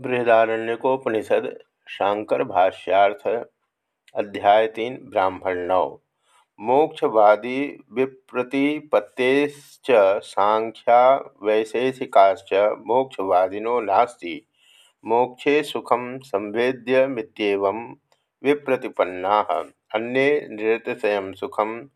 बृहदारण्यकोपनिषद शांकर भाष्यार्थ अध्याय तीन ब्राह्मण नव मोक्षवादी विप्रतिपत्तेश्च सांख्या वैशेषिकाश्च मोक्षवादिनो नास्ति। मोक्षे सुखम संवेद्य संवेद्यमित्येवं विप्रतिपन्ना। अन्ये निरतिशय सुखम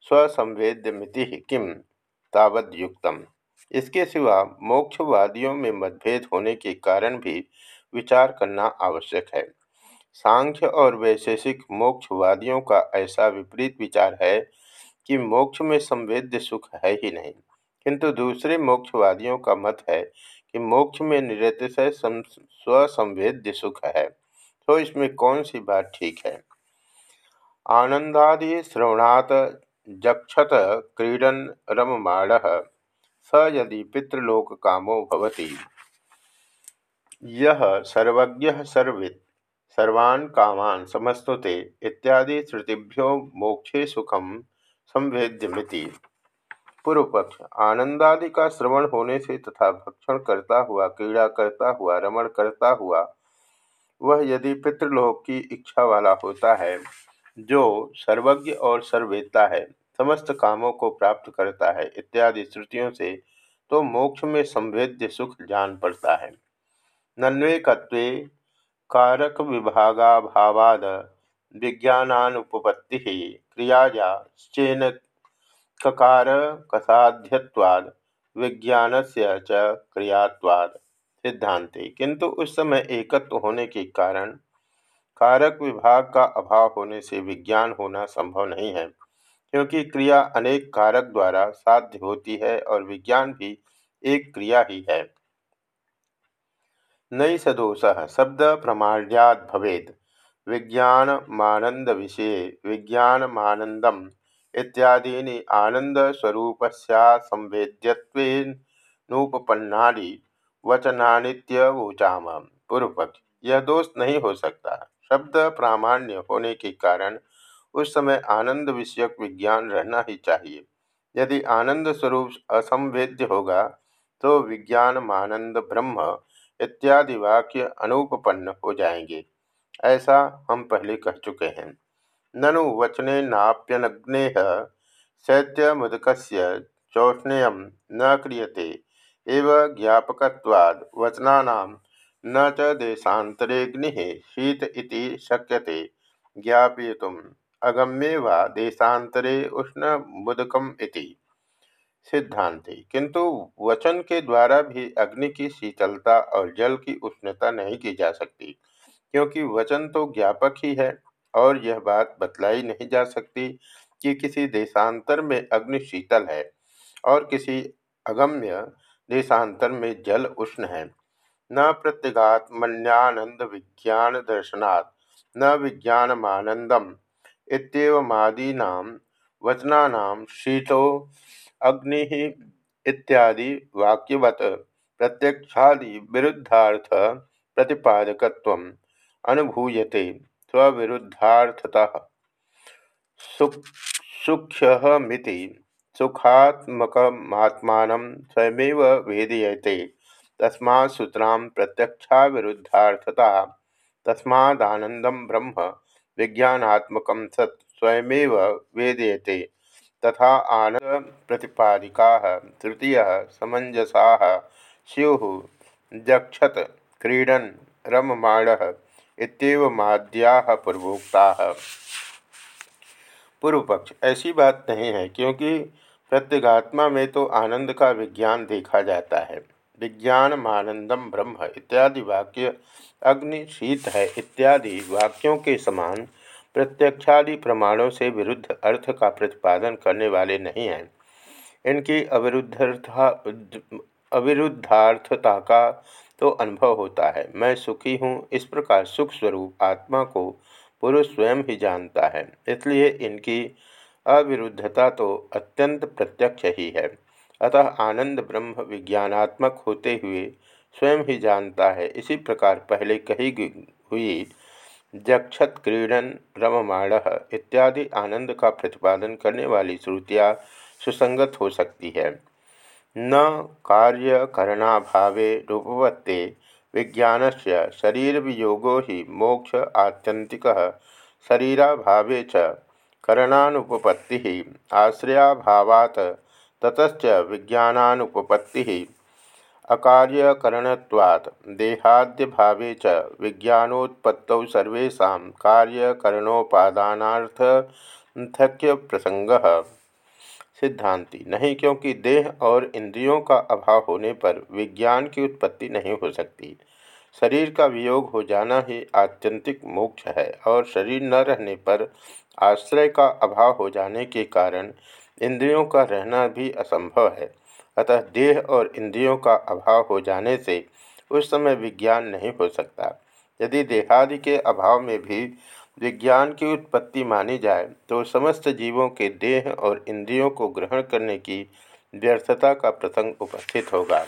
स्वसंवेद्यमिति किम तावद्युक्तम्। इसके सिवा मोक्षवादियों में मतभेद होने के कारण भी विचार करना आवश्यक है। सांख्य और वैशेषिक मोक्षवादियों का ऐसा विपरीत विचार है कि मोक्ष में संवेद्य सुख है ही नहीं। किंतु दूसरे मोक्षवादियों का मत है कि मोक्ष में निरतिशय स्वसंवेद्य सुख है। तो इसमें कौन सी बात ठीक है? आनंदादि श्रवणात् जक्षत क्रीडन रममाण स यदि पितृलोक कामो भवति। यह सर्वज्ञ सर्वित, सर्वान् कामान समस्तुते इत्यादि श्रुतिभ्यो मोक्षे सुखम संवेद्यमिति। पूर्व पक्ष आनंदादि का श्रवण होने से तथा भक्षण करता हुआ, क्रीड़ा करता हुआ, रमण करता हुआ, वह यदि पितृलोक की इच्छा वाला होता है, जो सर्वज्ञ और सर्वेता है समस्त कामों को प्राप्त करता है, इत्यादि श्रुतियों से तो मोक्ष में संवेद्य सुख जान पड़ता है। नन्वेकत्वे कारक विभागाभावाद विज्ञानुपत्ति क्रियायाश्चेन ककार कसाध्यवाद विज्ञान से च क्रियात्वाद सिद्धांति किंतु उस समय एकत्व होने के कारण कारक विभाग का अभाव होने से विज्ञान होना संभव नहीं है। क्योंकि क्रिया अनेक कारक द्वारा साध्य होती है और विज्ञान भी एक क्रिया ही है। नई सदोष शब्द प्रमाण्याद भवेद। विज्ञान मानंद विषय विज्ञान मानंदम इत्यादीनि आनंद स्वरूप संवेद्यत्वेनुपन्नानि वचनानित्यवोचाम। पूर्वपक्ष यह दोष नहीं हो सकता। शब्द प्रामाण्य होने के कारण उस समय आनंद विषयक विज्ञान रहना ही चाहिए। यदि आनंद स्वरूप असंवेद्य होगा तो विज्ञान मानंद ब्रह्म इत्यादि वाक्य अनुपन्न हो जाएँगे। ऐसा हम पहले कह चुके हैं। ननु वचने नाप्यनग्ने शैत्यमुदक चौष्ण्य न क्रियते, एव ज्ञापकवाद वचना न च देशातरेग्नि शीत इति शक्यते, ज्ञापयितुम्। अगम्ये वा देशांतरे उष्ण मुदकम इति सिद्धांति किंतु वचन के द्वारा भी अग्नि की शीतलता और जल की उष्णता नहीं की जा सकती, क्योंकि वचन तो ज्ञापक ही है और यह बात बतलाई नहीं जा सकती कि किसी देशांतर में अग्नि शीतल है और किसी अगम्य देशांतर में जल उष्ण है। न प्रत्यगात्मन्यानंद विज्ञान दर्शनात्, न विज्ञानमानंदम। इतमादीना वचना शीतो, अग्नि इत्यादि वाक्यवत, प्रत्यक्षादि विरुद्धार्थ प्रतिपादक अनुभूयते। स्वविरुद्धार्थता सुख्यमिति सुखात्मकमात्मानं स्वयमेव वेदयते। तस्मा सूत्रां प्रत्यक्षा विरुद्धार्थता तस्मादानंदम ब्रह्म विज्ञानात्मक सत् स्वयमेव वेदयते। तथा आनंद प्रतिपादिका तृतीय समंजसा स्यु जक्षत, क्रीडन, रममाण इतमाद्या पूर्वोक्ता। पूर्व पक्ष ऐसी बात नहीं है, क्योंकि प्रत्यगात्मा में तो आनंद का विज्ञान देखा जाता है। विज्ञान मानंदम ब्रह्म इत्यादि वाक्य अग्नि शीत है इत्यादि वाक्यों के समान प्रत्यक्षादि प्रमाणों से विरुद्ध अर्थ का प्रतिपादन करने वाले नहीं हैं। इनकी अविरुद्धता अविरुद्धार्थता का तो अनुभव होता है। मैं सुखी हूँ, इस प्रकार सुख स्वरूप आत्मा को पुरुष स्वयं ही जानता है। इसलिए इनकी अविरुद्धता तो अत्यंत प्रत्यक्ष ही है। अतः आनंद ब्रह्म विज्ञानात्मक होते हुए स्वयं ही जानता है। इसी प्रकार पहले कही हुई जक्षत क्रीडन रममाण इत्यादि आनंद का प्रतिपादन करने वाली श्रुतियाँ सुसंगत हो सकती है। न कार्य करणाभावे रूपवत्ते विज्ञान से शरीर वियोगो ही मोक्ष आत्यंतिक शरीराभावे च करणानुपपत्ति आश्रयाभावात् ततच विज्ञानुपपत्ति अकार्यकरणत्वात् देहाद्य भावे च विज्ञानोत्पत्तौ सर्वेषां कार्यकरणोपादानार्थक्य प्रसंग सिद्धांति, नहीं क्योंकि देह और इंद्रियों का अभाव होने पर विज्ञान की उत्पत्ति नहीं हो सकती। शरीर का वियोग हो जाना ही आत्यंतिक मोक्ष है और शरीर न रहने पर आश्रय का अभाव हो जाने के कारण इंद्रियों का रहना भी असंभव है। अतः देह और इंद्रियों का अभाव हो जाने से उस समय विज्ञान नहीं हो सकता। यदि देहादि के अभाव में भी विज्ञान की उत्पत्ति मानी जाए तो समस्त जीवों के देह और इंद्रियों को ग्रहण करने की व्यर्थता का प्रसंग उपस्थित होगा।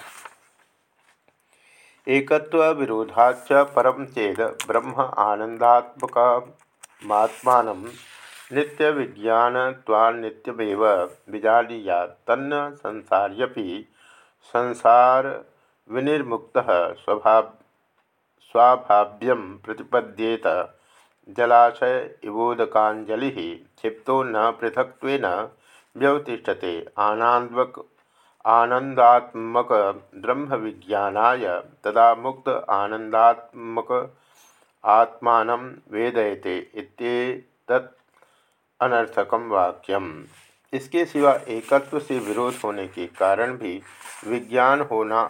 एकत्व विरोधाच परम चेद ब्रह्म आनंदात्मक नित्य विज्ञान नित्यमेव विजालीया तन्न संसार्यपि संसार विनिर्मुक्त स्वभाव स्वाभाव्यम प्रतिपद्येत। जलाशय इवोदकांजलि क्षिप्तो न पृथक व्यवतिषते आनंदवक आनंदात्मक ब्रह्म विज्ञानाय तदा मुक्त आनंदात्मक आत्मा वेदयते। इत्येतत् अनर्थकम वाक्यम। इसके सिवा एकत्व से विरोध होने के कारण भी विज्ञान होना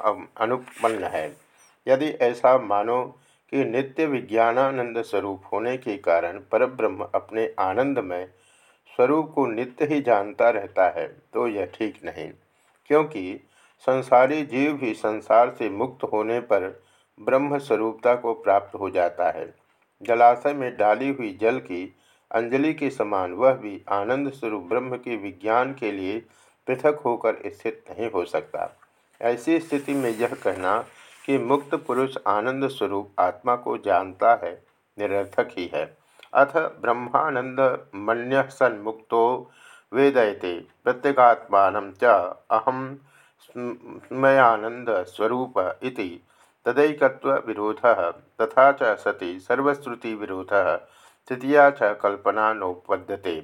अनुपन्न है। यदि ऐसा मानो कि नित्य विज्ञानानंद स्वरूप होने के कारण परब्रह्म अपने आनंद में स्वरूप को नित्य ही जानता रहता है तो यह ठीक नहीं। क्योंकि संसारी जीव भी संसार से मुक्त होने पर ब्रह्म स्वरूपता को प्राप्त हो जाता है। जलाशय में डाली हुई जल की अंजलि के समान वह भी आनंद स्वरूप ब्रह्म के विज्ञान के लिए पृथक होकर स्थित नहीं हो सकता। ऐसी स्थिति में यह कहना कि मुक्त पुरुष आनंद स्वरूप आत्मा को जानता है, निरर्थक ही है। अथ ब्रह्मानंद मन्य सन मुक्तो वेदयते प्रत्यगात्मान च अहम स्मयानंद स्वरूप तदैकत्व विरोध तथा च सति सर्वश्रुति विरोध तृतीया च कल्पना नोपद्यते।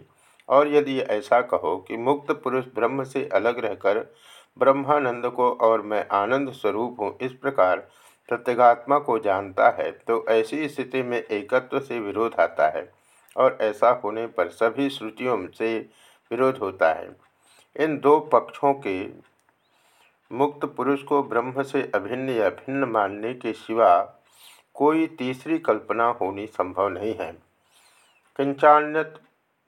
और यदि ऐसा कहो कि मुक्त पुरुष ब्रह्म से अलग रहकर ब्रह्मानंद को और मैं आनंद स्वरूप हूँ, इस प्रकार प्रत्यगात्मा को जानता है तो ऐसी स्थिति में एकत्व से विरोध आता है और ऐसा होने पर सभी श्रुतियों से विरोध होता है। इन दो पक्षों के मुक्त पुरुष को ब्रह्म से अभिन्न या भिन्न मानने के सिवा कोई तीसरी कल्पना होनी संभव नहीं है। किंचान्यत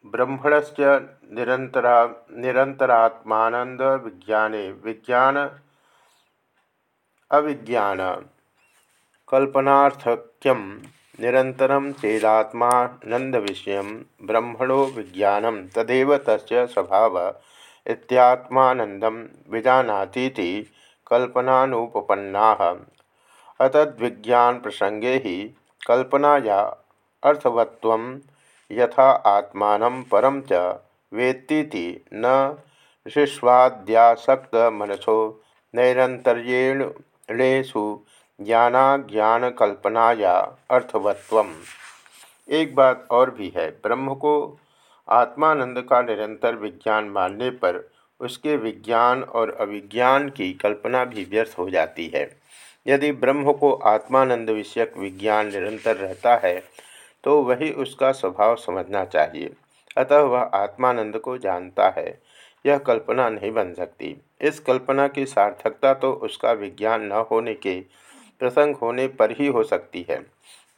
ब्रह्मण से निरंतरा निरंतरात्मानंद विज्ञाने, विज्ञान अविज्ञान कल्पनार्थक्यम निरंतरम चेदात्मानंद विषय ब्रह्मणो विज्ञान तदेव तस् स्वभाव विजानातीति कल्पनानुपन्ना अतद्विज्ञान प्रसंगे ही कल्पनाया अर्थवत्व यथा आत्मा परम च वेत्ती न मनसो नैरंतर्येणेशु ज्ञानाज्ञानकल्पनाया अर्थवत्व एक बात और भी है, ब्रह्म को आत्मानंद का निरंतर विज्ञान मानने पर उसके विज्ञान और अविज्ञान की कल्पना भी व्यर्थ हो जाती है। यदि ब्रह्म को आत्मानंद विषयक विज्ञान निरंतर रहता है तो वही उसका स्वभाव समझना चाहिए। अतः वह आत्मानंद को जानता है। यह कल्पना नहीं बन सकती। इस कल्पना की सार्थकता तो उसका विज्ञान न होने के प्रसंग होने पर ही हो सकती है।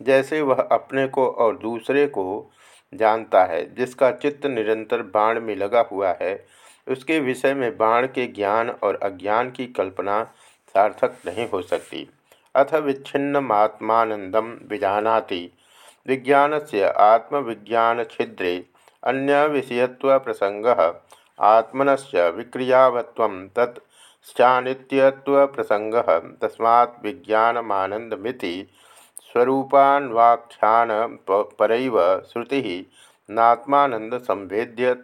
जैसे वह अपने को और दूसरे को जानता है, जिसका चित्त निरंतर बाण में लगा हुआ है, उसके विषय में बाण के ज्ञान और अज्ञान की कल्पना सार्थक नहीं हो सकती। अथ विच्छिन्नमात्मानंदम विजानाति। विज्ञान से आत्मविज्ञान छिद्रे अन्य विषयत्व प्रसंग आत्मन से विक्रियावत्व तत्नित्यत्व प्रसंग तस्मा विज्ञानमानंदमिति स्वरूपान्वाख्यान परैव श्रुति नात्मानंद संवेद्य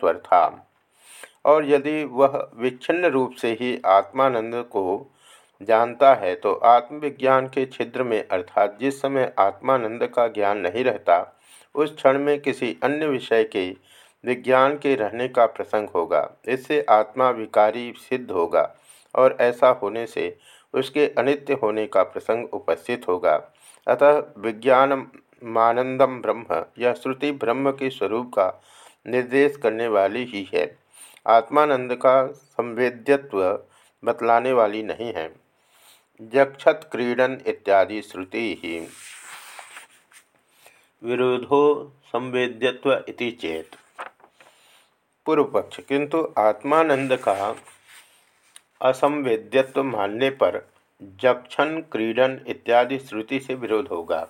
और यदि वह विच्छिन्न रूप से ही आत्मानंद को जानता है तो आत्मविज्ञान के छिद्र में, अर्थात जिस समय आत्मानंद का ज्ञान नहीं रहता, उस क्षण में किसी अन्य विषय के, विज्ञान के रहने का प्रसंग होगा। इससे आत्मा विकारी सिद्ध होगा और ऐसा होने से उसके अनित्य होने का प्रसंग उपस्थित होगा। अतः विज्ञान मानंदम ब्रह्म, यह श्रुति ब्रह्म के स्वरूप का निर्देश करने वाली ही है। आत्मानंद का संवेद्यत्व बतलाने वाली नहीं है। जक्षत क्रीडन इत्यादि श्रुति विरोधो संवेद्यत्व इति चेत। पूर्व पक्ष किंतु आत्मानंद का असंवेद्यत्व मानने पर जक्षण क्रीडन इत्यादि श्रुति से विरोध होगा।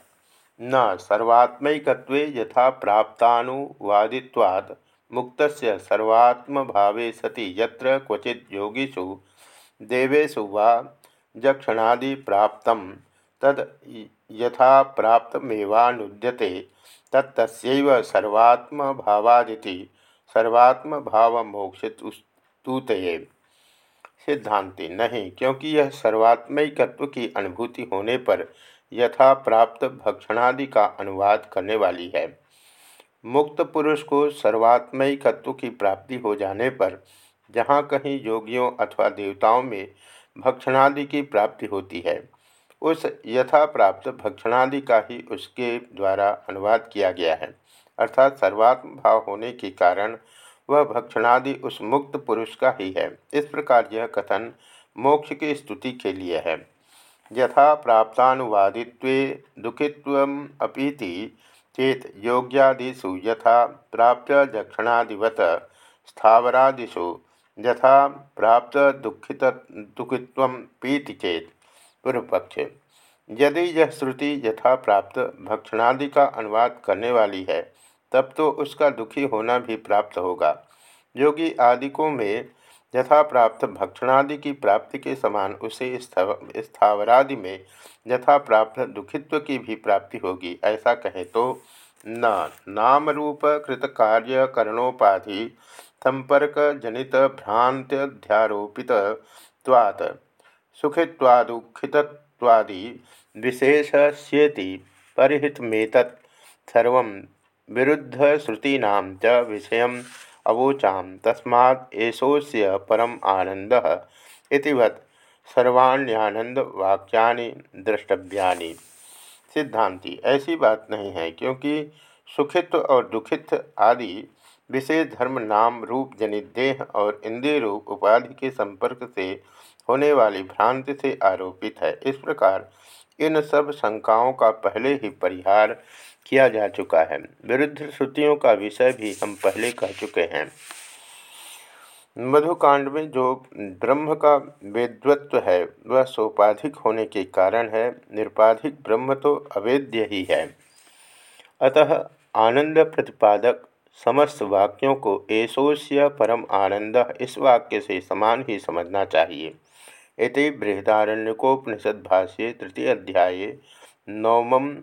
न सर्वात्मकत्व यथा प्राप्तानुवादित्वात् मुक्त सर्वात्म भावे सति यत्र क्वचित योगीषु देवेशु वा जक्षणादि प्राप्त तद यथा प्राप्तमेवानुद्यते तत्तस्यैव सर्वात्म भाव मोक्षतुतये सिद्धांति नहीं, क्योंकि यह सर्वात्मकत्व की अनुभूति होने पर यथा प्राप्त भक्षणादि का अनुवाद करने वाली है। मुक्त पुरुष को सर्वात्मकत्व की प्राप्ति हो जाने पर जहाँ कहीं योगियों अथवा देवताओं में भक्षणादि की प्राप्ति होती है। उस यथा प्राप्त भक्षणादि का ही उसके द्वारा अनुवाद किया गया है। अर्थात सर्वात्म भाव होने के कारण वह भक्षणादि उस मुक्त पुरुष का ही है। इस प्रकार यह कथन मोक्ष की स्तुति के लिए है। यथा प्राप्तानुवादित्व दुखित्व अपीति चेत योग्यादिषु यथा प्राप्त जक्षणादिवत स्थावरादिषु यथा प्राप्त दुखित, दुखित्व पीति चेत पूर्व पक्ष यदि यह श्रुति यथा प्राप्त भक्षणादि का अनुवाद करने वाली है, तब तो उसका दुखी होना भी प्राप्त होगा। योगी आदिकों में यथा प्राप्त भक्षणादि की प्राप्ति के समान उसे स्थावरादि में यथा प्राप्त दुखित्व की भी प्राप्ति होगी, ऐसा कहें तो न नाम रूप कृत कार्य करणोपाधि संपर्क जनित भ्रांत्यध्यारोपित्वात् सुखित्वादुखित्वादि विशेषस्येति परिहितमेतत् सर्वं विरुद्धश्रुतीनां च विषयम् अवोचां तस्मात् एषोऽस्य परम आनंदः इतिवत् सर्वाण्यानंदवाक्यानि द्रष्टव्यानि। सिद्धांति। ऐसी बात नहीं है, क्योंकि सुखित्व और दुखित आदि विशेष धर्म, नाम, रूप, जनित देह और इंद्रिय रूप, उपाधि के संपर्क से होने वाली भ्रांति से आरोपित है। इस प्रकार इन सब शंकाओं का पहले ही परिहार किया जा चुका है। विरुद्ध श्रुतियों का विषय भी हम पहले कह चुके हैं। मधुकांड में जो ब्रह्म का वेद्वत्व है, वह सोपाधिक होने के कारण है। निरुपाधिक ब्रह्म तो अवेद्य ही है। अतः आनंद प्रतिपादक समस्त वाक्यों को एसोस्य परम आनंद इस वाक्य से समान ही समझना चाहिए। इति बृहदारण्यकोपनिषद भाष्ये तृतीय अध्याय नवम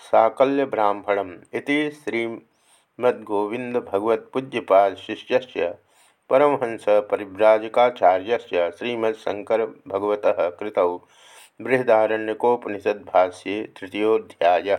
साकल्य ब्राह्मणम इति श्रीमद्गोविंद भगवत पूज्यपाद शिष्य परमहंस परिव्राजकाचार्य श्रीमद्शंकर भगवत कृत बृहदारण्यकोपनिषद भाष्ये तृतीयोध्याय